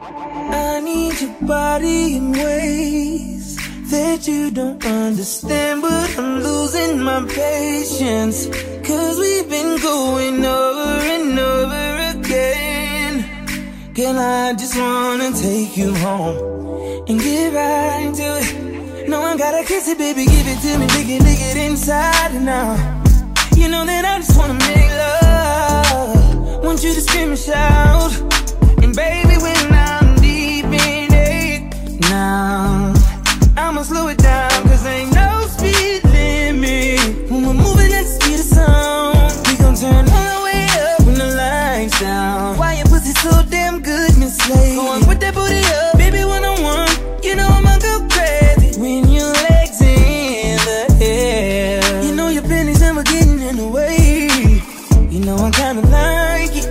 I need your body in ways that you don't understand, but I'm losing my patience. Cause we've been going over and over again. Girl, I just wanna take you home and get right to it. No, I gotta kiss it, baby, give it to me, lick it, lick it inside and out. You know that I just wanna make love. Want you to scream and shout. Booty up, baby, one on one. You know I'ma go crazy when your legs in the air. You know your pennies never getting in the way. You know I kinda like it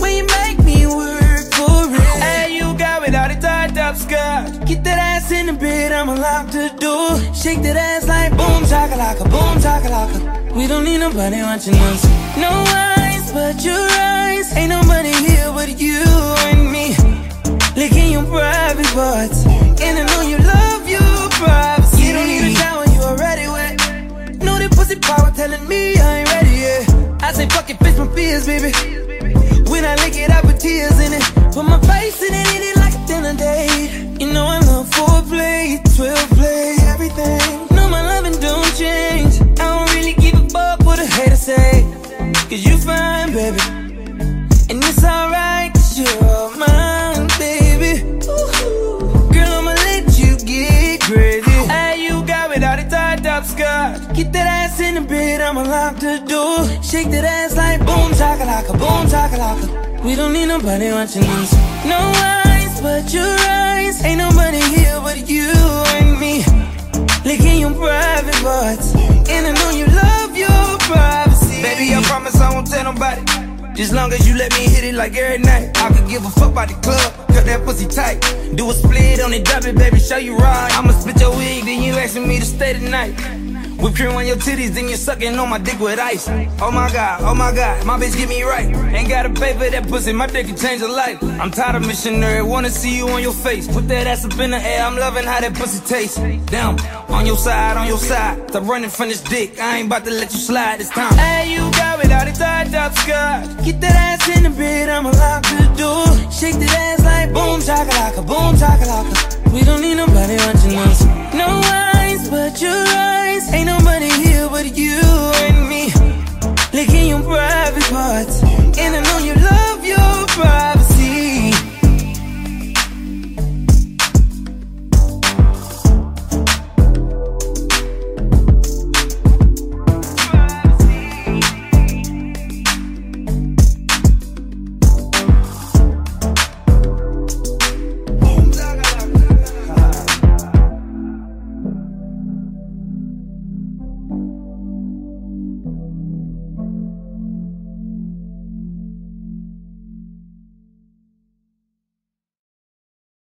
when you make me work for it. Hey, you got without a tied up skirt. Get that ass in the bed, I'ma lock the door. Shake that ass like boom, chakalaka, boom, chakalaka. We don't need nobody watching us. No eyes but your eyes. Ain't nobody here fears, baby. When I lick it, I put tears in it. Put my face in it, eat it like a dinner date. You know I love foreplay, 12 play, everything. No, my loving don't change. I don't really give a fuck what a hater say. Cause you fine, baby. And it's alright, cause you're all mine, baby. Ooh. Girl, I'ma let you get crazy. Hey, you got without a tied up skirt. Get that ass in the bed, I'ma lock the door. Shake that ass like boom, chakalaka, boom, chakalaka. We don't need nobody watching us. No eyes but your eyes. Ain't nobody here but you and me. Licking your private parts. And I know you love your privacy. Baby, I promise I won't tell nobody. Just long as you let me hit it like every night. I could give a fuck about the club, cut that pussy tight. Do a split on it, drop it, baby, show you right. I'ma split your wig, then you asking me to stay tonight. Cream on your titties, then you're sucking on my dick with ice. Oh my god, oh my god, my bitch get me right. Ain't gotta pay for that pussy, my dick can change a life. I'm tired of missionary, wanna see you on your face. Put that ass up in the air, I'm loving how that pussy tastes. Damn, on your side, on your side. Stop running from this dick, I ain't about to let you slide this time. Hey, you got without a tied up skirt. Get that ass in the bed, I'ma lock the door. Shake that ass like boom, chakalaka, boom, chakalaka. We don't need nobody